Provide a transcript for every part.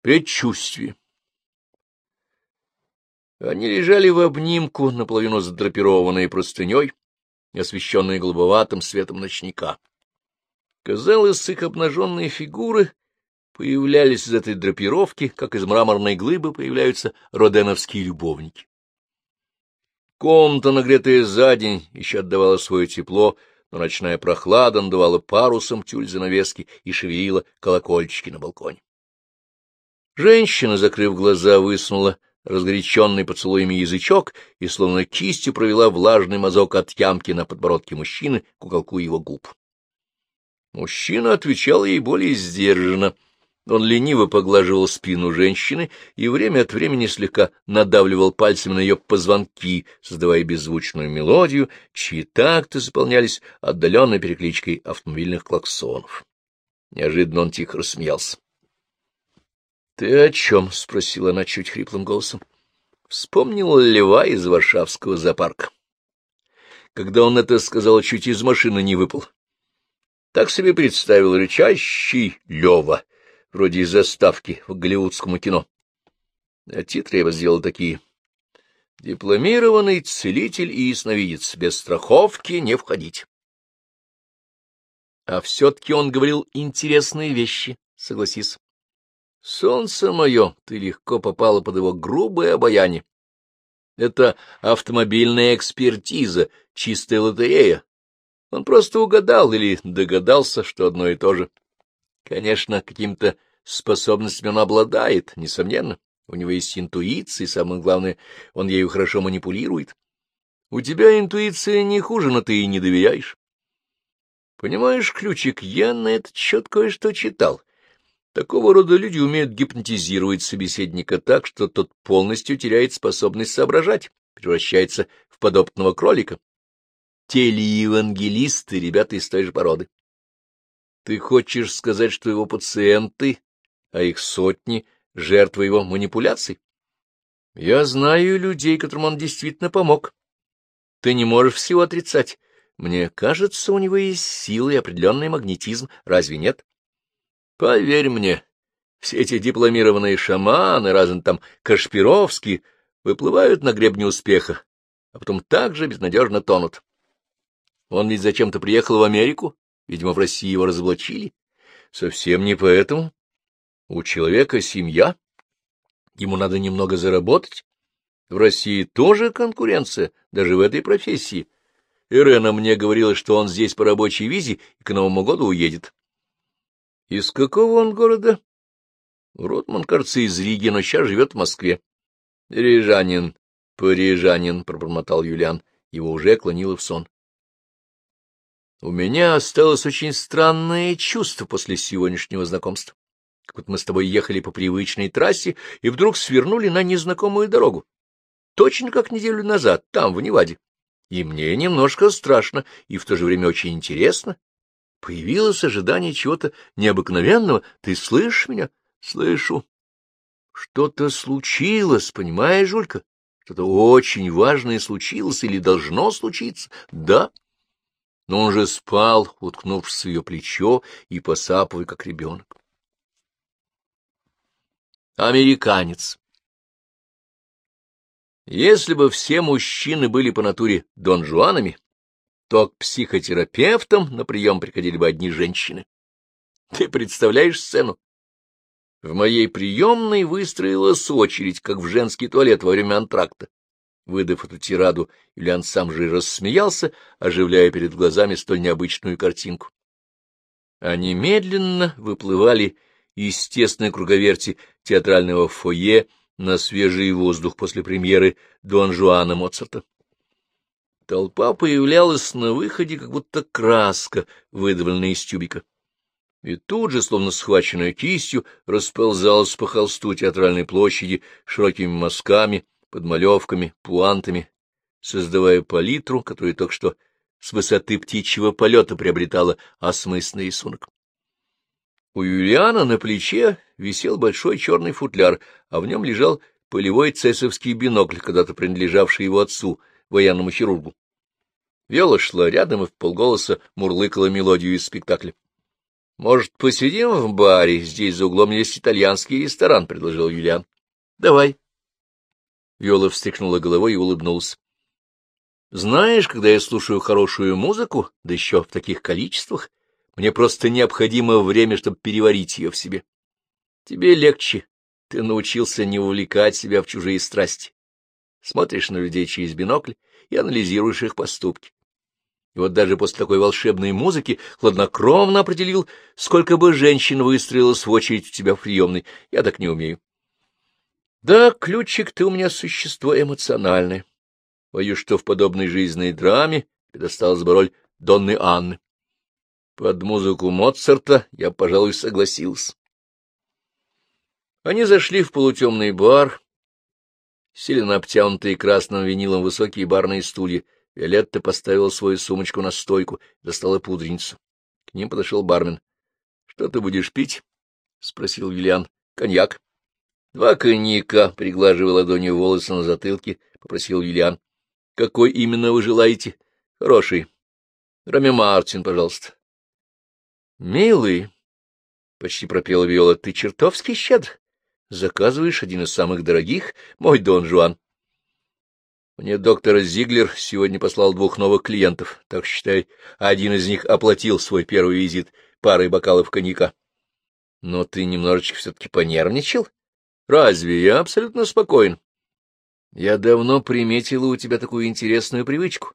Предчувствие. Они лежали в обнимку, наполовину задрапированные простыней, освещенные голубоватым светом ночника. Казалось, их обнаженные фигуры появлялись из этой драпировки, как из мраморной глыбы появляются роденовские любовники. Комната, нагретая за день, еще отдавала свое тепло, но ночная прохлада надувала парусом тюль занавески и шевелила колокольчики на балконе. Женщина, закрыв глаза, высунула разгоряченный поцелуями язычок и словно кистью провела влажный мазок от ямки на подбородке мужчины к уголку его губ. Мужчина отвечал ей более сдержанно. Он лениво поглаживал спину женщины и время от времени слегка надавливал пальцами на ее позвонки, создавая беззвучную мелодию, чьи такты заполнялись отдаленной перекличкой автомобильных клаксонов. Неожиданно он тихо рассмеялся. — Ты о чем? — спросила она чуть хриплым голосом. Вспомнила льва из Варшавского зоопарка. Когда он это сказал, чуть из машины не выпал. Так себе представил рычащий Лева, вроде из заставки в голливудскому кино. А титры я сделал такие. Дипломированный целитель и ясновидец, без страховки не входить. А все-таки он говорил интересные вещи, согласись. Солнце мое, ты легко попала под его грубое обаяние. Это автомобильная экспертиза, чистая лотерея. Он просто угадал или догадался, что одно и то же. Конечно, каким-то способностями он обладает, несомненно. У него есть интуиция, и самое главное, он ею хорошо манипулирует. У тебя интуиция не хуже, но ты и не доверяешь. Понимаешь, Ключик, я на этот счет кое-что читал. Такого рода люди умеют гипнотизировать собеседника так, что тот полностью теряет способность соображать, превращается в подопытного кролика. Телеевангелисты — ребята из той же породы. Ты хочешь сказать, что его пациенты, а их сотни, жертвы его манипуляций? Я знаю людей, которым он действительно помог. Ты не можешь всего отрицать. Мне кажется, у него есть сила и определенный магнетизм, разве нет? Поверь мне, все эти дипломированные шаманы, разные там Кашпировские, выплывают на гребне успеха, а потом также безнадежно тонут. Он ведь зачем-то приехал в Америку, видимо, в России его разоблачили. Совсем не поэтому. У человека семья, ему надо немного заработать. В России тоже конкуренция, даже в этой профессии. Ирена мне говорила, что он здесь по рабочей визе и к Новому году уедет. — Из какого он города? — Ротман, кажется, из Риги, но сейчас живет в Москве. — Рижанин, парижанин, — пробормотал Юлиан. Его уже клонило в сон. — У меня осталось очень странное чувство после сегодняшнего знакомства. Как будто мы с тобой ехали по привычной трассе и вдруг свернули на незнакомую дорогу. Точно как неделю назад, там, в Неваде. И мне немножко страшно, и в то же время очень интересно. Появилось ожидание чего-то необыкновенного. Ты слышишь меня? Слышу. Что-то случилось, понимаешь, Жулька? Что-то очень важное случилось или должно случиться. Да. Но он же спал, уткнувшись в ее плечо и посапывая, как ребенок. Американец. Если бы все мужчины были по натуре донжуанами, то к психотерапевтам на прием приходили бы одни женщины. Ты представляешь сцену? В моей приемной выстроилась очередь, как в женский туалет во время антракта. Выдав эту тираду, Юлиан сам же рассмеялся, оживляя перед глазами столь необычную картинку. Они медленно выплывали из тесной круговерти театрального фойе на свежий воздух после премьеры Дон Жуана Моцарта. Толпа появлялась на выходе, как будто краска, выдавленная из тюбика. И тут же, словно схваченная кистью, расползалась по холсту театральной площади широкими мазками, подмалевками, пуантами, создавая палитру, которая только что с высоты птичьего полета приобретала осмысленный рисунок. У Юлиана на плече висел большой черный футляр, а в нем лежал полевой цесовский бинокль, когда-то принадлежавший его отцу, военному хирургу. Вела шла рядом и в полголоса мурлыкала мелодию из спектакля. — Может, посидим в баре? Здесь за углом есть итальянский ресторан, — предложил Юлиан. — Давай. Виола встряхнула головой и улыбнулась. — Знаешь, когда я слушаю хорошую музыку, да еще в таких количествах, мне просто необходимо время, чтобы переварить ее в себе. Тебе легче. Ты научился не увлекать себя в чужие страсти. Смотришь на людей через бинокль и анализируешь их поступки. И вот даже после такой волшебной музыки хладнокровно определил, сколько бы женщин выстроилось в очередь у тебя в приемной. Я так не умею. Да, ключик, ты у меня существо эмоциональное. Боюсь, что в подобной жизненной драме предосталась бы роль Донны Анны. Под музыку Моцарта я, пожалуй, согласился. Они зашли в полутемный бар, сели на обтянутые красным винилом высокие барные стулья. Виолетта поставила свою сумочку на стойку, достала пудреницу. К ним подошел бармен. — Что ты будешь пить? — спросил Юлиан. — Коньяк. — Два коньяка, — приглаживая ладонью волосы на затылке, — попросил Юлиан. — Какой именно вы желаете? — Хороший. — Рами Мартин, пожалуйста. — Милый, — почти пропела Виола, — ты чертовски щедр. Заказываешь один из самых дорогих, мой Дон Жуан. Мне доктор Зиглер сегодня послал двух новых клиентов, так считай, один из них оплатил свой первый визит парой бокалов коньяка. Но ты немножечко все-таки понервничал? Разве я абсолютно спокоен? Я давно приметила у тебя такую интересную привычку.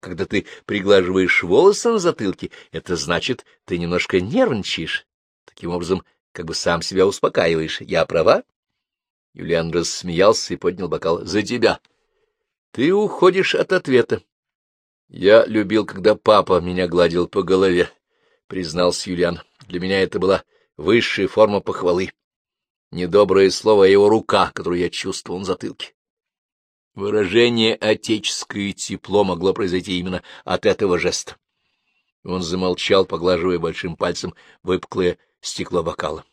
Когда ты приглаживаешь волосы на затылке, это значит, ты немножко нервничаешь. Таким образом, как бы сам себя успокаиваешь. Я права? Юлиан рассмеялся и поднял бокал. — За тебя. Ты уходишь от ответа. Я любил, когда папа меня гладил по голове, — признался Юлиан. Для меня это была высшая форма похвалы. Недоброе слово — его рука, которую я чувствовал на затылке. Выражение «отеческое тепло» могло произойти именно от этого жеста. Он замолчал, поглаживая большим пальцем выпуклое стекло бокала.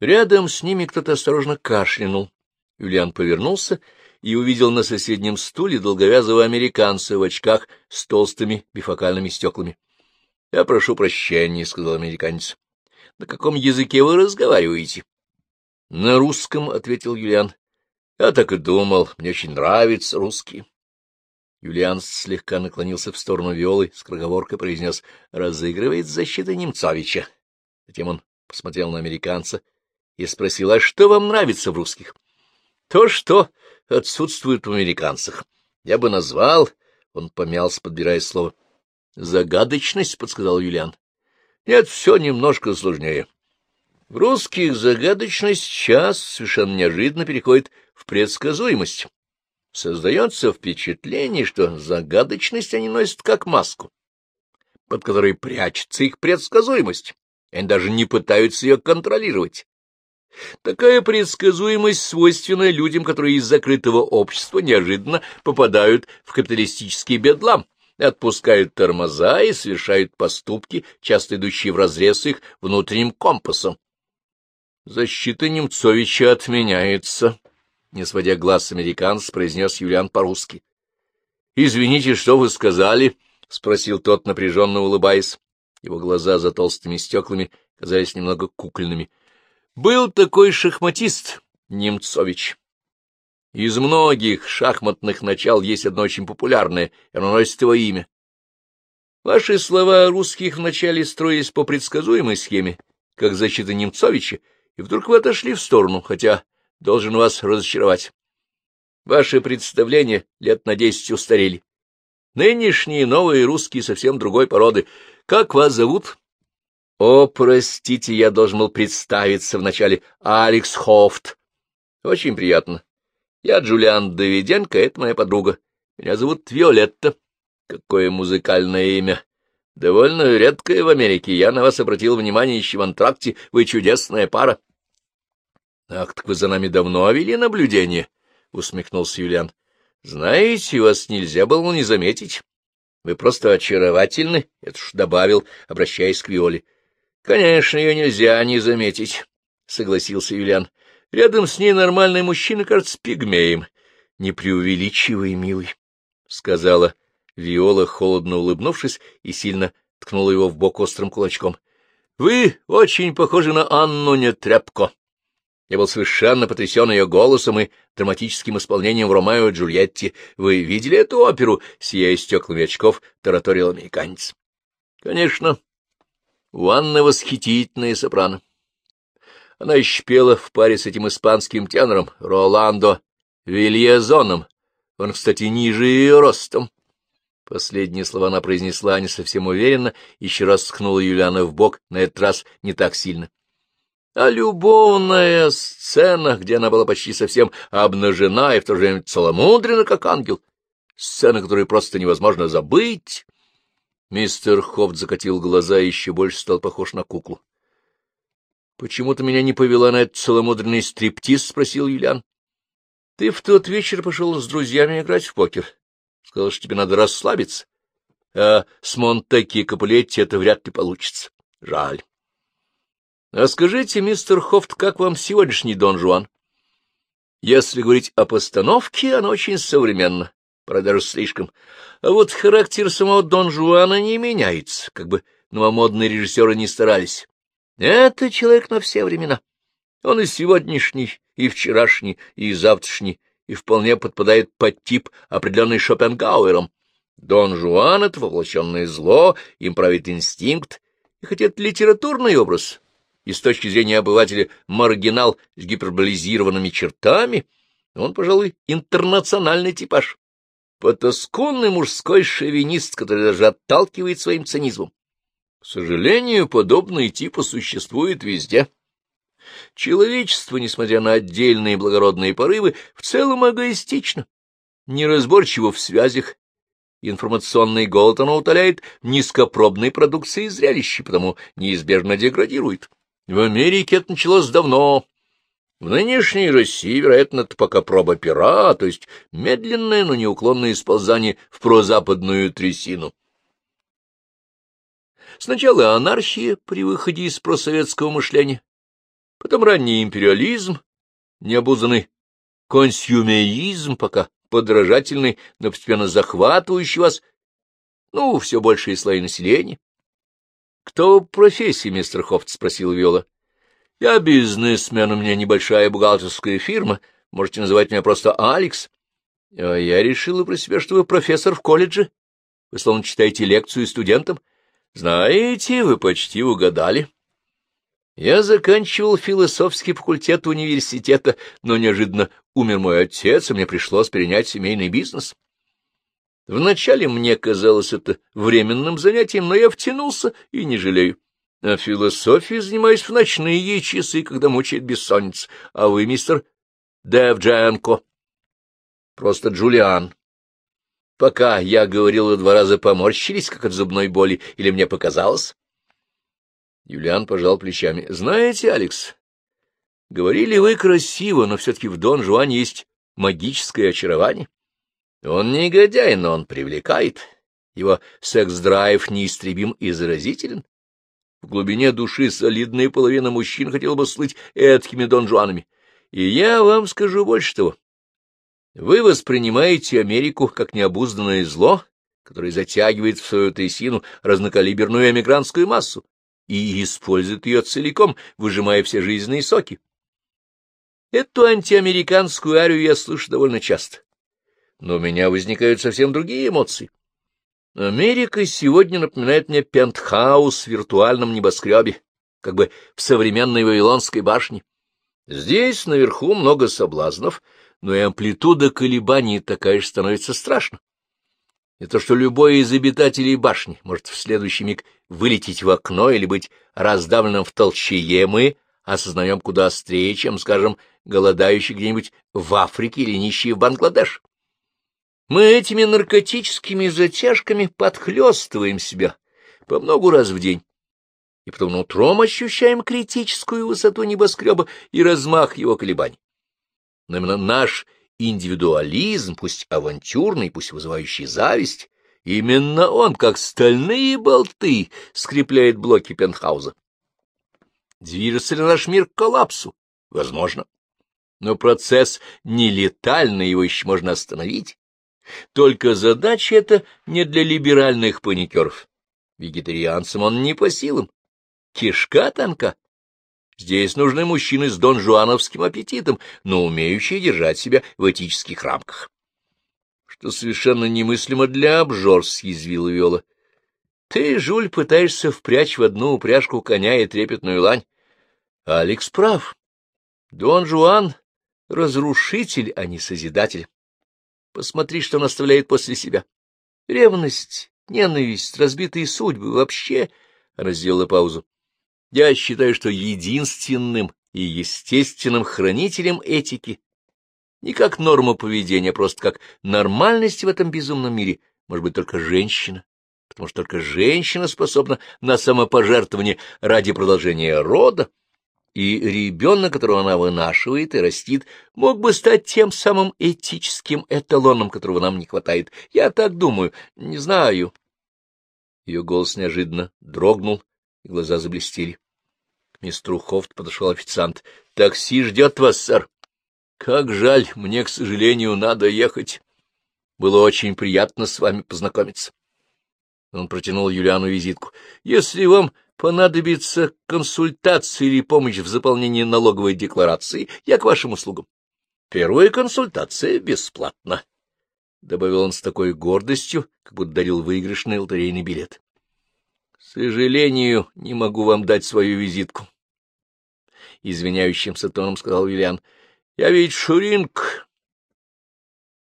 Рядом с ними кто-то осторожно кашлянул. Юлиан повернулся и увидел на соседнем стуле долговязого американца в очках с толстыми бифокальными стеклами. — Я прошу прощения, — сказал американец. — На каком языке вы разговариваете? — На русском, — ответил Юлиан. — Я так и думал, мне очень нравится русский. Юлиан слегка наклонился в сторону Виолы, с кроговоркой произнес «разыгрывает защита Немцовича». Затем он посмотрел на американца и спросил, «А что вам нравится в русских?» «То, что отсутствует в американцах. Я бы назвал...» Он помялся, подбирая слово. «Загадочность», — подсказал Юлиан. «Нет, все немножко сложнее. В русских загадочность сейчас совершенно неожиданно переходит в предсказуемость». Создается впечатление, что загадочность они носят как маску, под которой прячется их предсказуемость. Они даже не пытаются ее контролировать. Такая предсказуемость свойственна людям, которые из закрытого общества неожиданно попадают в капиталистический бедлам, отпускают тормоза и совершают поступки, часто идущие вразрез с их внутренним компасом. Защита Немцовича отменяется, не сводя глаз с американца, произнес Юлиан по-русски. — Извините, что вы сказали? — спросил тот, напряженно улыбаясь. Его глаза за толстыми стеклами казались немного кукольными. — Был такой шахматист, Немцович. Из многих шахматных начал есть одно очень популярное, и оно носит его имя. Ваши слова о русских вначале строились по предсказуемой схеме, как защита Немцовича, и вдруг вы отошли в сторону, хотя должен вас разочаровать. Ваши представления лет на десять устарели. Нынешние новые русские совсем другой породы. Как вас зовут? О, простите, я должен был представиться вначале. Алекс Хофт. Очень приятно. Я Джулиан Давиденко, это моя подруга. Меня зовут Виолетта. Какое музыкальное имя. Довольно редкое в Америке. Я на вас обратил внимание еще в антракте. Вы чудесная пара. — Ах, так вы за нами давно вели наблюдение, — усмехнулся Юлиан. — Знаете, вас нельзя было не заметить. Вы просто очаровательны, — это уж добавил, обращаясь к Виоле. — Конечно, ее нельзя не заметить, — согласился Юлиан. — Рядом с ней нормальный мужчина кажется пигмеем. — Не преувеличивай, милый, — сказала Виола, холодно улыбнувшись и сильно ткнула его в бок острым кулачком. — Вы очень похожи на Анну Нетряпко. Я был совершенно потрясен ее голосом и драматическим исполнением в Ромео и Джульетте. Вы видели эту оперу? Сияя стеклами очков, тараторил американец. — Конечно. У Анны восхитительная сопрано. Она еще в паре с этим испанским тенором, Роландо Вильязоном. Он, кстати, ниже ее ростом. Последние слова она произнесла не совсем уверенно, еще раз ткнула Юлиана в бок, на этот раз не так сильно. А любовная сцена, где она была почти совсем обнажена и в то же время целомудрена, как ангел, сцена, которую просто невозможно забыть. Мистер Хофт закатил глаза и еще больше стал похож на куклу. — Почему ты меня не повела на этот целомудренный стриптиз? — спросил Юлиан. — Ты в тот вечер пошел с друзьями играть в покер. Сказал, что тебе надо расслабиться. А с Монтеки и Капулетти это вряд ли получится. Жаль. — А скажите, мистер Хофт, как вам сегодняшний Дон Жуан? Если говорить о постановке, она очень современна, правда, даже слишком. А вот характер самого Дон Жуана не меняется, как бы новомодные режиссеры не старались. Это человек на все времена. Он и сегодняшний, и вчерашний, и завтрашний, и вполне подпадает под тип, определенный Шопенгауэром. Дон Жуан — это воплощенное зло, им правит инстинкт, и хотя это литературный образ, и с точки зрения обывателя маргинал с гиперболизированными чертами, он, пожалуй, интернациональный типаж. Потасконный мужской шовинист, который даже отталкивает своим цинизмом. К сожалению, подобные типы существуют везде. Человечество, несмотря на отдельные благородные порывы, в целом эгоистично, неразборчиво в связях. Информационный голод оно утоляет низкопробной продукцией зрелища, потому неизбежно деградирует. В Америке это началось давно. В нынешней России, вероятно, это пока проба пера, то есть медленное, но неуклонное сползание в прозападную трясину. Сначала анархия при выходе из просоветского мышления, потом ранний империализм, необузанный консюмеризм, пока подражательный, но постепенно захватывающий вас, ну, все большие слои населения. — Кто в профессии, мистер Хофт? — спросил Виола. — Я бизнесмен, у меня небольшая бухгалтерская фирма, можете называть меня просто Алекс. А я решила про себя, что вы профессор в колледже. Вы словно читаете лекцию студентам. Знаете, вы почти угадали. Я заканчивал философский факультет университета, но неожиданно умер мой отец, и мне пришлось перенять семейный бизнес. Вначале мне казалось это временным занятием, но я втянулся и не жалею. А философией занимаюсь в ночные часы, когда мучает бессонница. А вы, мистер Девдженко? Просто Джулиан. Пока я говорил, два раза поморщились, как от зубной боли, или мне показалось? Юлиан пожал плечами. — Знаете, Алекс, говорили вы красиво, но все-таки в Дон Жуане есть магическое очарование. Он не негодяй, но он привлекает. Его секс-драйв неистребим и заразителен. В глубине души солидная половина мужчин хотела бы слыть эткими донжуанами. И я вам скажу больше того. Вы воспринимаете Америку как необузданное зло, которое затягивает в свою трясину разнокалиберную эмигрантскую массу и использует ее целиком, выжимая все жизненные соки. Эту антиамериканскую арию я слышу довольно часто но у меня возникают совсем другие эмоции. Америка сегодня напоминает мне пентхаус в виртуальном небоскребе, как бы в современной Вавилонской башне. Здесь наверху много соблазнов, но и амплитуда колебаний такая же становится страшно. И то, что любой из обитателей башни может в следующий миг вылететь в окно или быть раздавленным в толчее, мы осознаем куда острее, чем, скажем, голодающий где-нибудь в Африке или нищий в Бангладеш. Мы этими наркотическими затяжками подхлёстываем себя по много раз в день, и потом утром ощущаем критическую высоту небоскреба и размах его колебаний. Но именно наш индивидуализм, пусть авантюрный, пусть вызывающий зависть, именно он, как стальные болты, скрепляет блоки пентхауза. Движется ли наш мир к коллапсу? Возможно. Но процесс нелетальный, его еще можно остановить. Только задача эта не для либеральных паникеров. Вегетарианцам он не по силам. Кишка танка. Здесь нужны мужчины с донжуановским аппетитом, но умеющие держать себя в этических рамках. Что совершенно немыслимо для обжор, — съязвила Виола. Ты, Жуль, пытаешься впрячь в одну упряжку коня и трепетную лань. Алекс прав. Дон Жуан — разрушитель, а не созидатель. Посмотри, что он оставляет после себя. Ревность, ненависть, разбитые судьбы, вообще... Она сделала паузу. Я считаю, что единственным и естественным хранителем этики, не как норма поведения, а просто как нормальность в этом безумном мире, может быть только женщина, потому что только женщина способна на самопожертвование ради продолжения рода, и ребенок, которого она вынашивает и растит, мог бы стать тем самым этическим эталоном, которого нам не хватает. Я так думаю, не знаю. Ее голос неожиданно дрогнул, и глаза заблестели. К мистеру Хофт подошел официант. — Такси ждет вас, сэр. — Как жаль, мне, к сожалению, надо ехать. Было очень приятно с вами познакомиться. Он протянул Юлиану визитку. — Если вам понадобится консультация или помощь в заполнении налоговой декларации, я к вашим услугам. Первая консультация бесплатна, — добавил он с такой гордостью, как будто дарил выигрышный лотерейный билет. — К сожалению, не могу вам дать свою визитку. Извиняющимся тоном сказал Виллиан. — Я ведь Шуринг,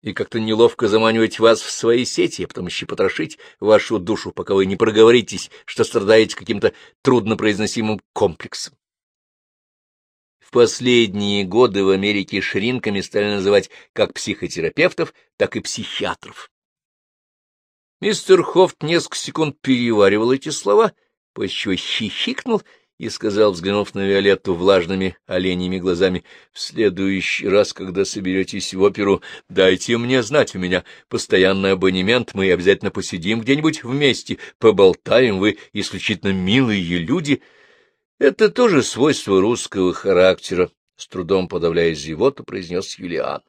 и как-то неловко заманивать вас в свои сети, а потом еще потрошить вашу душу, пока вы не проговоритесь, что страдаете каким-то труднопроизносимым комплексом. В последние годы в Америке шринками стали называть как психотерапевтов, так и психиатров. Мистер Хофт несколько секунд переваривал эти слова, после чего хихикнул и сказал, взглянув на Виолетту влажными оленьими глазами, — В следующий раз, когда соберетесь в оперу, дайте мне знать, у меня постоянный абонемент, мы обязательно посидим где-нибудь вместе, поболтаем, вы исключительно милые люди. Это тоже свойство русского характера, — с трудом подавляя зевоту, произнес Юлиан.